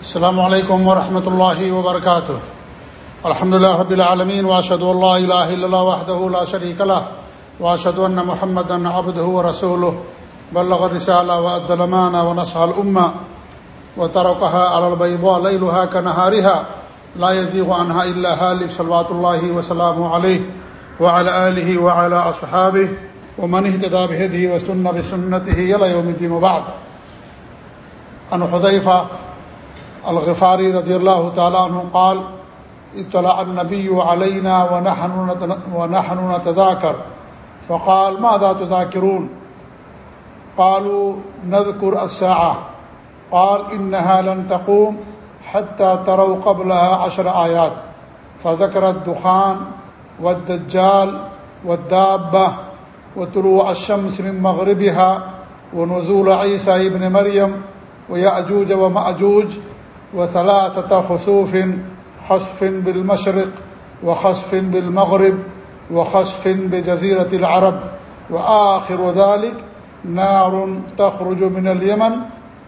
السلام علیکم ورحمۃ اللہ وبرکاتہ۔ الحمد لله رب العالمين واشهد ان لا اله الا الله وحده لا شريك له واشهد ان محمدا عبده ورسوله بلغ الرساله وادى الامانه ونصح الامه وتركها على البيضاء ليلها كنهارها لا يزيغ عنها الا هالك صلوات الله وسلامه عليه وعلى اله وعلى اصحابه ومن اهتدى بهديه واستنى بسنته الى يوم الدين وبعد۔ ان حذيفه الغفاري رضي الله تعالى عنه قال اطلع النبي علينا ونحن ونحن نتذاكر. فقال، ماذا تذاكرون؟ قالوا، نذكر الساعة. قال، إنها لن تقوم حتى تروا قبلها عشر آيات. فذكر الدخان والدجال والدابة وطلوع الشمس من مغربها ونزول عيسى ابن مريم ويأجوج ومأجوج وثلاثة خسوف خصف بالمشرق وخصف بالمغرب وخصف بجزيرة العرب. وآخر ذلك نار تخرج من اليمن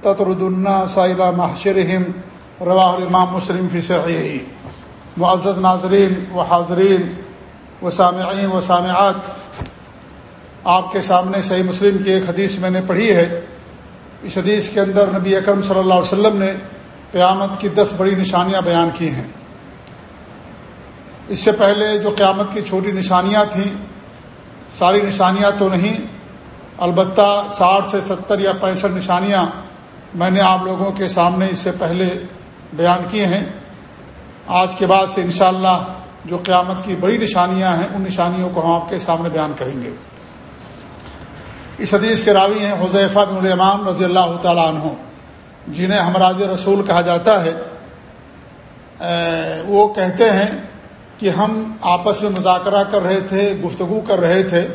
تطرد الناس إلى محشرهم. رواہ الامام مسلم فی صحیح معزز ناظرین و حاضرین و سامعین و سامعات، آپ کے سامنے صحیح مسلم کی ایک حدیث میں نے پڑھی ہے۔ اس حدیث کے اندر نبی اکرم صلی اللہ علیہ وسلم نے قیامت کی دس بڑی نشانیاں بیان کی ہیں۔ اس سے پہلے جو قیامت کی چھوٹی نشانیاں تھیں، ساری نشانیاں تو نہیں، البتہ ساٹھ سے ستر یا پینسٹھ نشانیاں میں نے آپ لوگوں کے سامنے اس سے پہلے بیان کیے ہیں۔ آج کے بعد سے انشاءاللہ جو قیامت کی بڑی نشانیاں ہیں، ان نشانیوں کو ہم آپ کے سامنے بیان کریں گے۔ اس حدیث کے راوی ہیں حضیفہ بن الامام رضی اللہ تعالیٰ عنہ۔ جنہیں ہمراج رسول کہا جاتا ہے وہ کہتے ہیں کہ ہم آپس میں مذاکرہ کر رہے تھے، گفتگو کر رہے تھے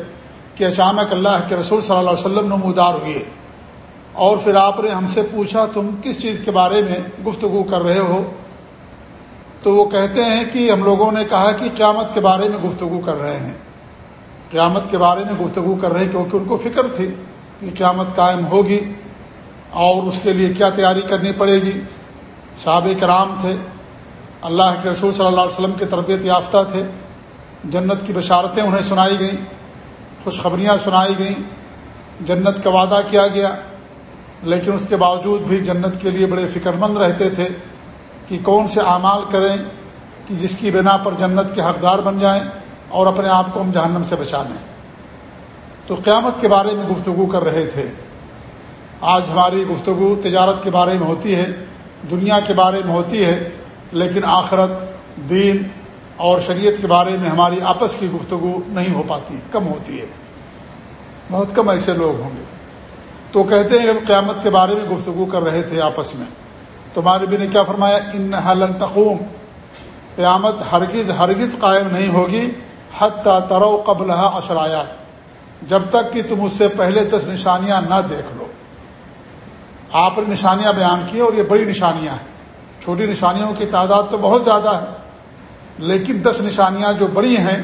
کہ اچانک اللہ کے رسول صلی اللہ علیہ وسلم نمودار ہوئے۔ اور پھر آپ نے ہم سے پوچھا، تم کس چیز کے بارے میں گفتگو کر رہے ہو؟ تو وہ کہتے ہیں کہ ہم لوگوں نے کہا کہ قیامت کے بارے میں گفتگو کر رہے ہیں۔ قیامت کے بارے میں گفتگو کر رہے ہیں کیونکہ ان کو فکر تھی کہ قیامت قائم ہوگی۔ اور اس کے لیے کیا تیاری کرنی پڑے گی؟ صحاب کرام تھے، اللہ کے رسول صلی اللہ علیہ وسلم کے تربیت یافتہ تھے، جنت کی بشارتیں انہیں سنائی گئیں، خوشخبریاں سنائی گئیں، جنت کا وعدہ کیا گیا، لیکن اس کے باوجود بھی جنت کے لیے بڑے فکر مند رہتے تھے کہ کون سے اعمال کریں کہ جس کی بنا پر جنت کے حقدار بن جائیں اور اپنے آپ کو ہم جہنم سے بچا لیں۔ تو قیامت کے بارے میں گفتگو کر رہے تھے۔ آج ہماری گفتگو تجارت کے بارے میں ہوتی ہے، دنیا کے بارے میں ہوتی ہے، لیکن آخرت، دین اور شریعت کے بارے میں ہماری آپس کی گفتگو نہیں ہو پاتی، کم ہوتی ہے۔ بہت کم ایسے لوگ ہوں گے۔ تو کہتے ہیں کہ قیامت کے بارے میں گفتگو کر رہے تھے آپس میں۔ تو ہمارے بھی نے کیا فرمایا؟ ان حلن تقوم۔ قیامت ہرگز ہرگز قائم نہیں ہوگی، حتیٰ ترو قبل اشرایات جب تک کہ تم اس سے پہلے دس نشانیاں نہ دیکھ لو۔ آپ نے نشانیاں بیان کی اور یہ بڑی نشانیاں ہیں۔ چھوٹی نشانیوں کی تعداد تو بہت زیادہ ہے، لیکن دس نشانیاں جو بڑی ہیں،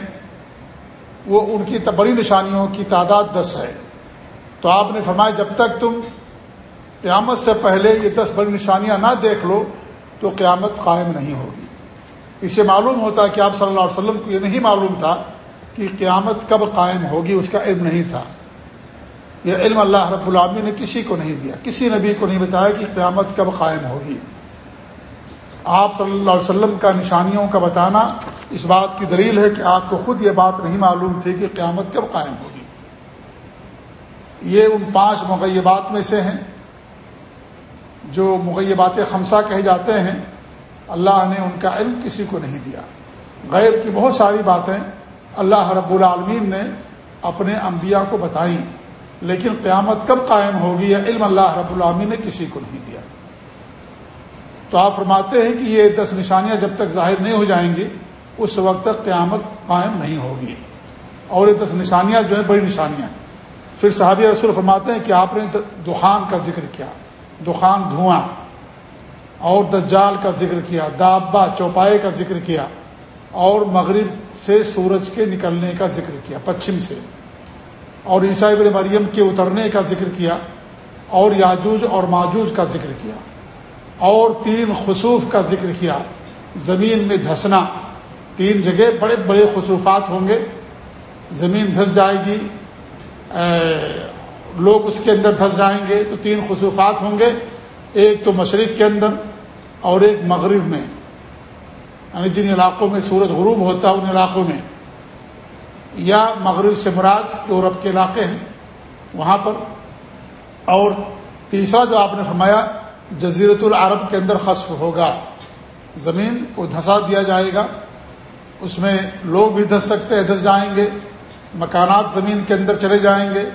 وہ ان کی بڑی نشانیوں کی تعداد دس ہے۔ تو آپ نے فرمایا، جب تک تم قیامت سے پہلے یہ دس بڑی نشانیاں نہ دیکھ لو، تو قیامت قائم نہیں ہوگی۔ اسے معلوم ہوتا کہ آپ صلی اللہ علیہ وسلم کو یہ نہیں معلوم تھا کہ قیامت کب قائم ہوگی، اس کا علم نہیں تھا۔ یہ علم اللہ رب العامی نے کسی کو نہیں دیا، کسی نبی کو نہیں بتایا کہ قیامت کب قائم ہوگی۔ آپ صلی اللہ علیہ وسلم کا نشانیوں کا بتانا اس بات کی دلیل ہے کہ آپ کو خود یہ بات نہیں معلوم تھی کہ قیامت کب قائم ہوگی۔ یہ ان پانچ مغیبات میں سے ہیں جو مغیبات خمسہ کہے جاتے ہیں۔ اللہ نے ان کا علم کسی کو نہیں دیا۔ غیب کی بہت ساری باتیں اللہ رب العالمین نے اپنے انبیاء کو بتائیں لیکن قیامت کب قائم ہوگی یا علم اللہ رب العامی نے کسی کو نہیں دیا۔ تو آپ فرماتے ہیں کہ یہ دس نشانیاں جب تک ظاہر نہیں ہو جائیں گی، اس وقت تک قیامت قائم نہیں ہوگی۔ اور یہ دس نشانیاں جو ہیں بڑی نشانیاں پھر صحابی رسول فرماتے ہیں کہ آپ نے دخان کا ذکر کیا، دخان دھواں، اور دجال کا ذکر کیا دابا چوپائے کا ذکر کیا، اور مغرب سے سورج کے نکلنے کا ذکر کیا، پچھم سے۔ اور عیسائی ابن مریم کے اترنے کا ذکر کیا اور یاجوج اور ماجوج کا ذکر کیا اور تین خصوف کا ذکر کیا زمین میں دھسنا تین جگہ بڑے بڑے خصوفات ہوں گے زمین دھس جائے گی لوگ اس کے اندر دھس جائیں گے تو تین خصوصات ہوں گے، ایک تو مشرق کے اندر اور ایک مغرب میں۔ یعنی جن علاقوں میں سورج غروب ہوتا ہے، ان علاقوں میں یا مغرب سے مراد یورپ کے علاقے ہیں، وہاں پر۔ اور تیسرا جو آپ نے فرمایا جزیرت العرب کے اندر خصف ہوگا۔ زمین کو دھسا دیا جائے گا۔ اس میں لوگ بھی دھس سکتے ہیں دھس جائیں گے۔ مکانات زمین کے اندر چلے جائیں گے۔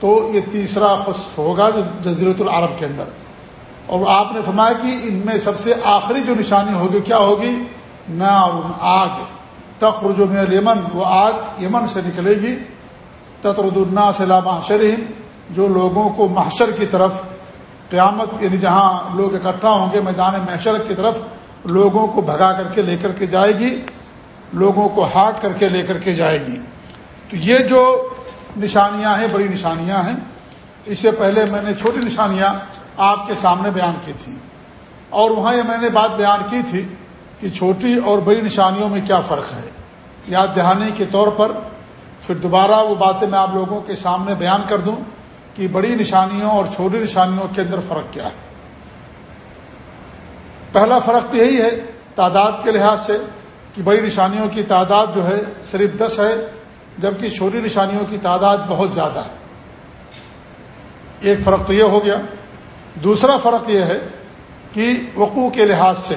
تو یہ تیسرا خصف ہوگا جو جزیرت العرب کے اندر۔ اور آپ نے فرمایا کہ ان میں سب سے آخری جو نشانی ہوگی، کیا ہوگی؟ نار آگ۔ تخرج من الیمن وہ آگ یمن سے نکلے گی۔ تطرد الناس علامہ شرحم جو لوگوں کو محشر کی طرف قیامت یعنی جہاں لوگ اکٹھا ہوں گے، میدان محشر کی طرف لوگوں کو بھگا کر کے لے کر کے جائے گی، لوگوں کو ہاک کر کے لے کر کے جائے گی۔ تو یہ جو نشانیاں ہیں، بڑی نشانیاں ہیں۔ اس سے پہلے میں نے چھوٹی نشانیاں آپ کے سامنے بیان کی تھیں اور وہاں یہ میں نے بات بیان کی تھی کہ چھوٹی اور بڑی نشانیوں میں کیا فرق ہے۔ یاد دہانے کے طور پر پھر دوبارہ وہ باتیں میں آپ لوگوں کے سامنے بیان کر دوں کہ بڑی نشانیوں اور چھوٹی نشانیوں کے اندر فرق کیا ہے۔ پہلا فرق تو یہی ہے تعداد کے لحاظ سے کہ بڑی نشانیوں کی تعداد جو ہے صرف دس ہے، جبکہ چھوٹی نشانیوں کی تعداد بہت زیادہ ہے۔ ایک فرق تو یہ ہو گیا۔ دوسرا فرق یہ ہے کہ وقوع کے لحاظ سے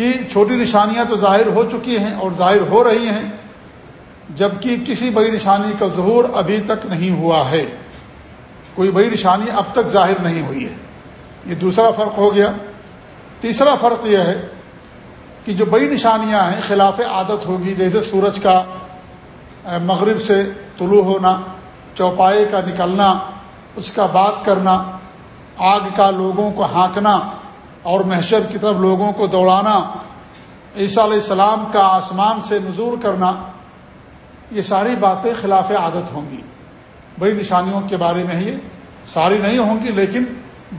کہ چھوٹی نشانیاں تو ظاہر ہو چکی ہیں اور ظاہر ہو رہی ہیں، جبکہ کسی بڑی نشانی کا ظہور ابھی تک نہیں ہوا ہے۔ کوئی بڑی نشانی اب تک ظاہر نہیں ہوئی ہے۔ یہ دوسرا فرق ہو گیا۔ تیسرا فرق یہ ہے کہ جو بڑی نشانیاں ہیں، خلاف عادت ہوگی، جیسے سورج کا مغرب سے طلوع ہونا، چوپائے کا نکلنا، اس کا بات کرنا، آگ کا لوگوں کو ہانکنا اور محشر کی طرف لوگوں کو دوڑانا، عیسیٰ علیہ السلام کا آسمان سے نظور کرنا، یہ ساری باتیں خلاف عادت ہوں گی۔ بڑی نشانیوں کے بارے میں یہ ساری نہیں ہوں گی، لیکن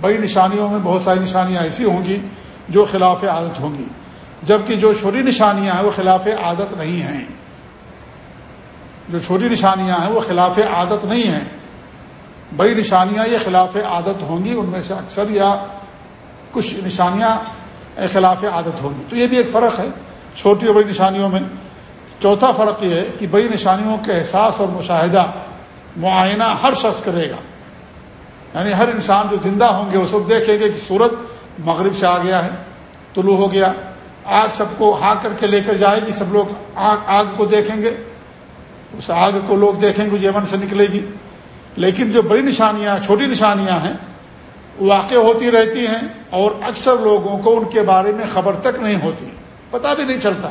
بڑی نشانیوں میں بہت ساری نشانیاں ایسی ہوں گی جو خلاف عادت ہوں گی۔ جبکہ جو چھوٹی نشانیاں ہیں وہ خلاف عادت نہیں ہیں۔ جو چھوٹی نشانیاں ہیں وہ خلاف عادت نہیں ہیں۔ بڑی نشانیاں یہ خلاف عادت ہوں گی، ان میں سے اکثر یا کچھ نشانیاں خلاف عادت ہوں گی تو یہ بھی ایک فرق ہے چھوٹی اور بڑی نشانیوں میں۔ چوتھا فرق یہ ہے کہ بڑی نشانیوں کے احساس اور مشاہدہ معائنہ ہر شخص کرے گا۔ یعنی ہر انسان جو زندہ ہوں گے، اس وقت دیکھیں گے کہ سورج مغرب سے آ گیا ہے، طلوع ہو گیا۔ آگ سب کو ہا کر کے لے کر جائے گی، سب لوگ آگ آگ کو دیکھیں گے۔ اس آگ کو لوگ دیکھیں گے یمن سے نکلے گی۔ لیکن جو بڑی نشانیاں، چھوٹی نشانیاں ہیں واقع ہوتی رہتی ہیں اور اکثر لوگوں کو ان کے بارے میں خبر تک نہیں ہوتی۔ پتہ بھی نہیں چلتا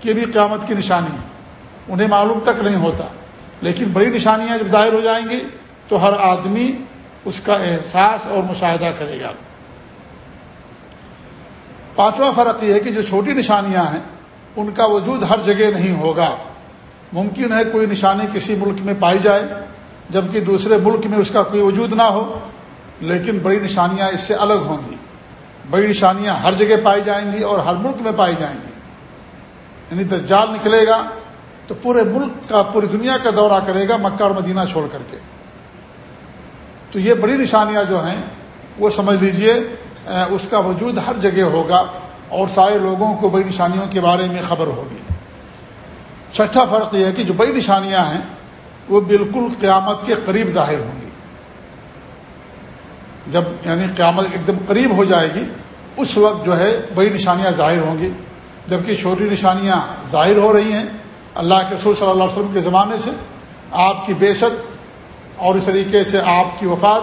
کہ بھی قیامت کی نشانی ہے۔ انہیں معلوم تک نہیں ہوتا۔ لیکن بڑی نشانیاں جب ظاہر ہو جائیں گی تو ہر آدمی اس کا احساس اور مشاہدہ کرے گا۔ پانچواں فرق یہ ہے کہ جو چھوٹی نشانیاں ہیں، ان کا وجود ہر جگہ نہیں ہوگا۔ ممکن ہے کوئی نشانی کسی ملک میں پائی جائے، جبکہ دوسرے ملک میں اس کا کوئی وجود نہ ہو۔ لیکن بڑی نشانیاں اس سے الگ ہوں گی۔ بڑی نشانیاں ہر جگہ پائی جائیں گی اور ہر ملک میں پائی جائیں گی۔ یعنی دجال نکلے گا تو پورے ملک کا، پوری دنیا کا دورہ کرے گا مکہ اور مدینہ چھوڑ کر کے۔ تو یہ بڑی نشانیاں جو ہیں، وہ سمجھ لیجیے اس کا وجود ہر جگہ ہوگا اور سارے لوگوں کو بڑی نشانیوں کے بارے میں خبر ہوگی۔ چھٹا فرق یہ ہے کہ جو بڑی نشانیاں ہیں، وہ بالکل قیامت کے قریب ظاہر ہوں گی۔ جب یعنی قیامت ایک دم قریب ہو جائے گی، اس وقت جو ہے بڑی نشانیاں ظاہر ہوں گی۔ جبکہ چھوٹی نشانیاں ظاہر ہو رہی ہیں اللہ کے رسول صلی اللہ علیہ وسلم کے زمانے سے، آپ کی بے اور اس طریقے سے آپ کی وفات،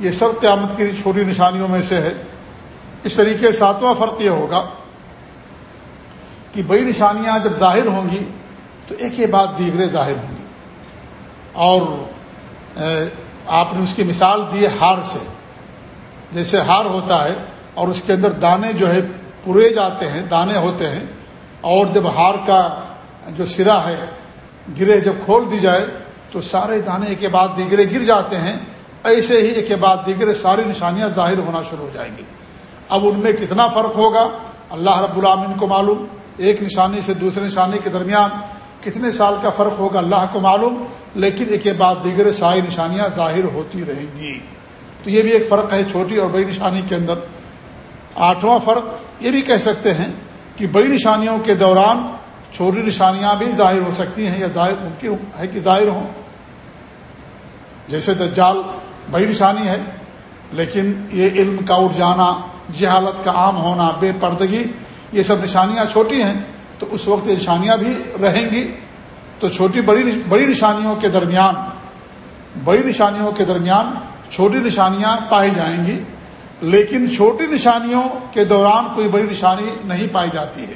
یہ سب قیامت کی چھوٹی نشانیوں میں سے ہے۔ اس طریقے ساتواں فرق یہ ہوگا کہ بڑی نشانیاں جب ظاہر ہوں گی، تو ایک ہی بات دیگرے ظاہر ہوں گی۔ اور آپ نے اس کی مثال دی ہار سے۔ جیسے ہار ہوتا ہے اور اس کے اندر دانے جو ہے پورے جاتے ہیں، دانے ہوتے ہیں، اور جب ہار کا جو سرا ہے، گرے جب کھول دی جائے، تو سارے دانے کے بعد دیگرے گر جاتے ہیں۔ ایسے ہی ایک بعد دیگر ساری نشانیاں ظاہر ہونا شروع ہو جائیں گی۔ اب ان میں کتنا فرق ہوگا؟ اللہ رب العامن کو معلوم۔ ایک نشانی سے دوسرے نشانی کے درمیان کتنے سال کا فرق ہوگا؟ اللہ کو معلوم۔ لیکن ایک بعد دیگر ساری نشانیاں ظاہر ہوتی رہیں گی۔ تو یہ بھی ایک فرق ہے چھوٹی اور بڑی نشانی کے اندر۔ آٹھواں فرق یہ بھی کہہ سکتے ہیں کہ بڑی نشانیوں کے دوران چھوٹی نشانیاں بھی ظاہر ہو سکتی ہیں یا ظاہر ممکن ہے کہ ظاہر ہوں۔ جیسے دجال بڑی نشانی ہے، لیکن یہ علم کا اٹھ جانا جہالت کا عام ہونا، بے پردگی، یہ سب نشانیاں چھوٹی ہیں، تو اس وقت یہ نشانیاں بھی رہیں گی۔ تو چھوٹی بڑی بڑی نشانیوں کے درمیان، بڑی نشانیوں کے درمیان چھوٹی نشانیاں پائی جائیں گی، لیکن چھوٹی نشانیوں کے دوران کوئی بڑی نشانی نہیں پائی جاتی ہے۔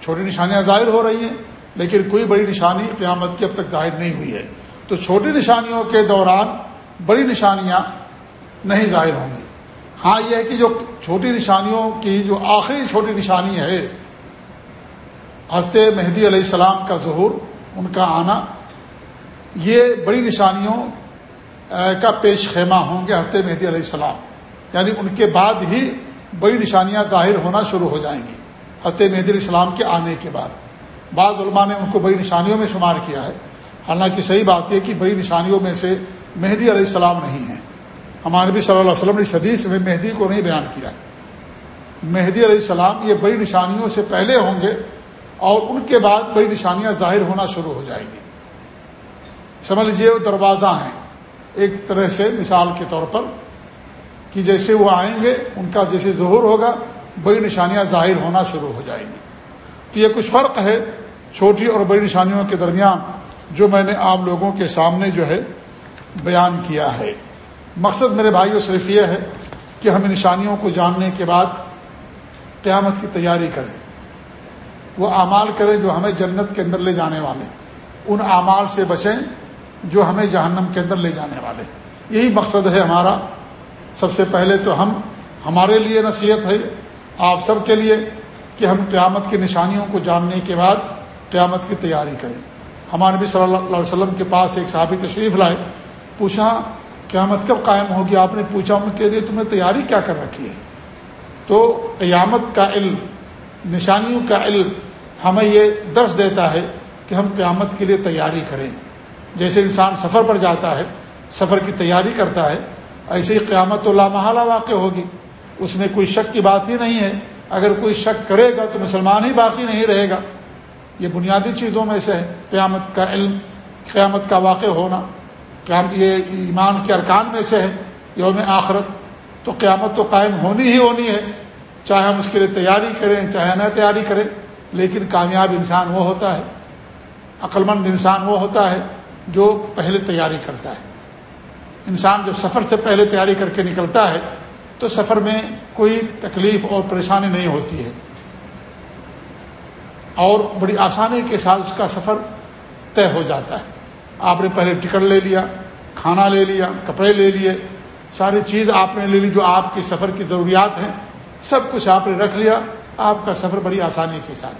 چھوٹی نشانیاں ظاہر ہو رہی ہیں، لیکن کوئی بڑی نشانی قیامت کی اب تک ظاہر نہیں ہوئی ہے۔ تو چھوٹی نشانیوں کے دوران بڑی نشانیاں نہیں ظاہر ہوں گی۔ ہاں یہ ہے کہ جو چھوٹی نشانیوں کی جو آخری چھوٹی نشانی ہے، حضرت مہدی علیہ السلام کا ظہور، ان کا آنا، یہ بڑی نشانیوں کا پیش خیمہ ہوں گے حضرت مہدی علیہ السلام۔ یعنی ان کے بعد ہی بڑی نشانیاں ظاہر ہونا شروع ہو جائیں گی، حضرت مہدی علیہ السلام کے آنے کے بعد۔ بعض علماء نے ان کو بڑی نشانیوں میں شمار کیا ہے۔ حالانکہ صحیح بات یہ کہ بڑی نشانیوں میں سے مہدی علیہ السلام نہیں ہیں۔ ہمارے نبی صلی اللہ علیہ وسلم نے حدیث میں مہدی کو نہیں بیان کیا۔ مہدی علیہ السلام یہ بڑی نشانیوں سے پہلے ہوں گے اور ان کے بعد بڑی نشانیاں ظاہر ہونا شروع ہو جائیں گی۔ سمجھ لیجیے وہ دروازہ ہیں۔ ایک طرح سے مثال کے طور پر کہ جیسے وہ آئیں گے، ان کا جیسے ظہور ہوگا، بڑی نشانیاں ظاہر ہونا شروع ہو جائیں گی۔ تو یہ کچھ فرق ہے چھوٹی اور بڑی نشانیوں کے درمیان جو میں نے عام لوگوں کے سامنے جو ہے بیان کیا ہے۔ مقصد میرے بھائیوں صرف یہ ہے کہ ہم نشانیوں کو جاننے کے بعد قیامت کی تیاری کریں۔ وہ اعمال کریں جو ہمیں جنت کے اندر لے جانے والے۔ ان اعمال سے بچیں۔ جو ہمیں جہنم کے اندر لے جانے والے یہی مقصد ہے ہمارا۔ سب سے پہلے تو ہم، ہمارے لیے نصیحت ہے آپ سب کے لیے کہ ہم قیامت کی نشانیوں کو جاننے کے بعد قیامت کی تیاری کریں۔ ہمارے نبی صلی اللہ علیہ وسلم کے پاس ایک صحابی تشریف لائے، پوچھا، قیامت کب قائم ہوگی؟ آپ نے پوچھا ان کے لیے تمہیں تیاری کیا کر رکھی ہے؟ تو قیامت کا علم، نشانیوں کا علم ہمیں یہ درس دیتا ہے کہ ہم قیامت کے لیے تیاری کریں۔ جیسے انسان سفر پر جاتا ہے، سفر کی تیاری کرتا ہے، ایسے ہی قیامت تو لامحالہ واقع ہوگی۔ اس میں کوئی شک کی بات ہی نہیں ہے۔ اگر کوئی شک کرے گا تو مسلمان ہی باقی نہیں رہے گا۔ یہ بنیادی چیزوں میں سے ہے۔ قیامت کا علم، قیامت کا واقع ہونا۔ قیام، یہ ایمان کے ارکان میں سے ہے۔ یوم آخرت، تو قیامت تو قائم ہونی ہی ہونی ہے۔ چاہے ہم اس کے لیے تیاری کریں، چاہے نہ تیاری کریں، لیکن کامیاب انسان وہ ہوتا ہے۔ عقلمند انسان وہ ہوتا ہے۔ جو پہلے تیاری کرتا ہے۔ انسان جب سفر سے پہلے تیاری کر کے نکلتا ہے، تو سفر میں کوئی تکلیف اور پریشانی نہیں ہوتی ہے۔ اور بڑی آسانی کے ساتھ اس کا سفر طے ہو جاتا ہے۔ آپ نے پہلے ٹکٹ لے لیا، کھانا لے لیا، کپڑے لے لیے، ساری چیز آپ نے لے لی جو آپ کے سفر کی ضروریات ہیں، سب کچھ آپ نے رکھ لیا۔ آپ کا سفر بڑی آسانی کے ساتھ۔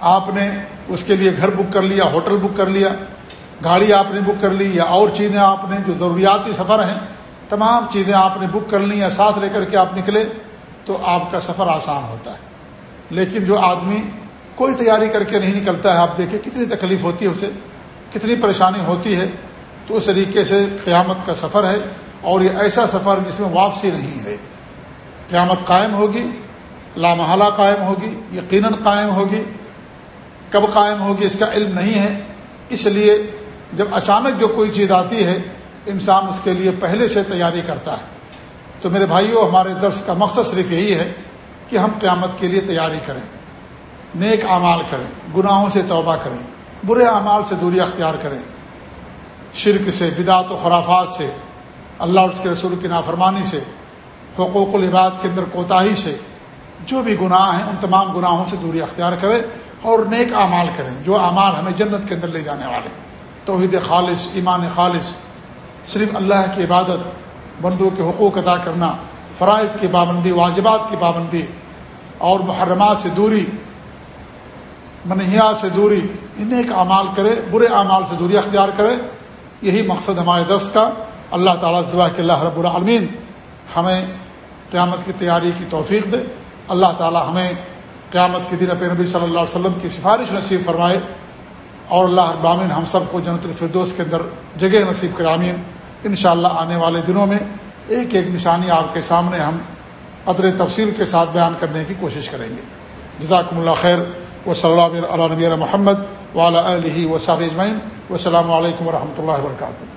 آپ نے اس کے لیے گھر بک کر لیا، ہوٹل بک کر لیا۔ گاڑی آپ نے بک کر لی یا اور چیزیں آپ نے جو ضروریاتی سفر ہیں، تمام چیزیں آپ نے بک کر لی یا ساتھ لے کر کے آپ نکلے، تو آپ کا سفر آسان ہوتا ہے۔ لیکن جو آدمی کوئی تیاری کر کے نہیں نکلتا ہے، آپ دیکھیں کتنی تکلیف ہوتی ہے اسے، کتنی پریشانی ہوتی ہے، تو اس طریقے سے قیامت کا سفر ہے۔ اور یہ ایسا سفر جس میں واپسی نہیں ہے۔ قیامت قائم ہوگی، لامحالہ قائم ہوگی، یقیناً قائم ہوگی۔ کب قائم ہوگی، اس کا علم نہیں ہے۔ اس لیے جب اچانک جو کوئی چیز آتی ہے، انسان اس کے لیے پہلے سے تیاری کرتا ہے۔ تو میرے بھائیوں ہمارے درس کا مقصد صرف یہی ہے کہ ہم قیامت کے لیے تیاری کریں، نیک اعمال کریں، گناہوں سے توبہ کریں، برے اعمال سے دوری اختیار کریں۔ شرک سے، بدعت و خرافات سے، اللہ اور اس کے رسول کی نافرمانی سے، حقوق العباد کے اندر کوتاہی سے، جو بھی گناہ ہیں، ان تمام گناہوں سے دوری اختیار کریں اور نیک اعمال کریں، جو اعمال ہمیں جنت کے اندر لے جانے والے۔ توحید خالص، ایمان خالص، صرف اللہ کی عبادت، بندوں کے حقوق ادا کرنا، فرائض کی پابندی، واجبات کی پابندی، اور محرمات سے دوری منہیا سے دوری انہیں ایک اعمال کرے، برے اعمال سے دوری اختیار کرے، یہی مقصد ہمارے درس کا۔ اللہ تعالیٰ سے دعا کہ اللہ رب العالمین ہمیں قیامت کی تیاری کی توفیق دے۔ اللہ تعالیٰ ہمیں قیامت کے دن اپنے نبی صلی اللہ علیہ وسلم کی سفارش نصیب فرمائے۔ اور اللہ ابامین ہم سب کو جنت الفردوس کے اندر جگہ نصیب کرامین ان شاء اللہ آنے والے دنوں میں ایک ایک نشانی آپ کے سامنے ہم قدر تفصیل کے ساتھ بیان کرنے کی کوشش کریں گے۔ جزاکم اللہ خیر۔ و صلی اللہ علیہ نبی محمد والا علیہ و صاب اجمعین۔ و السلام علیکم و رحمۃ اللہ وبرکاتہ۔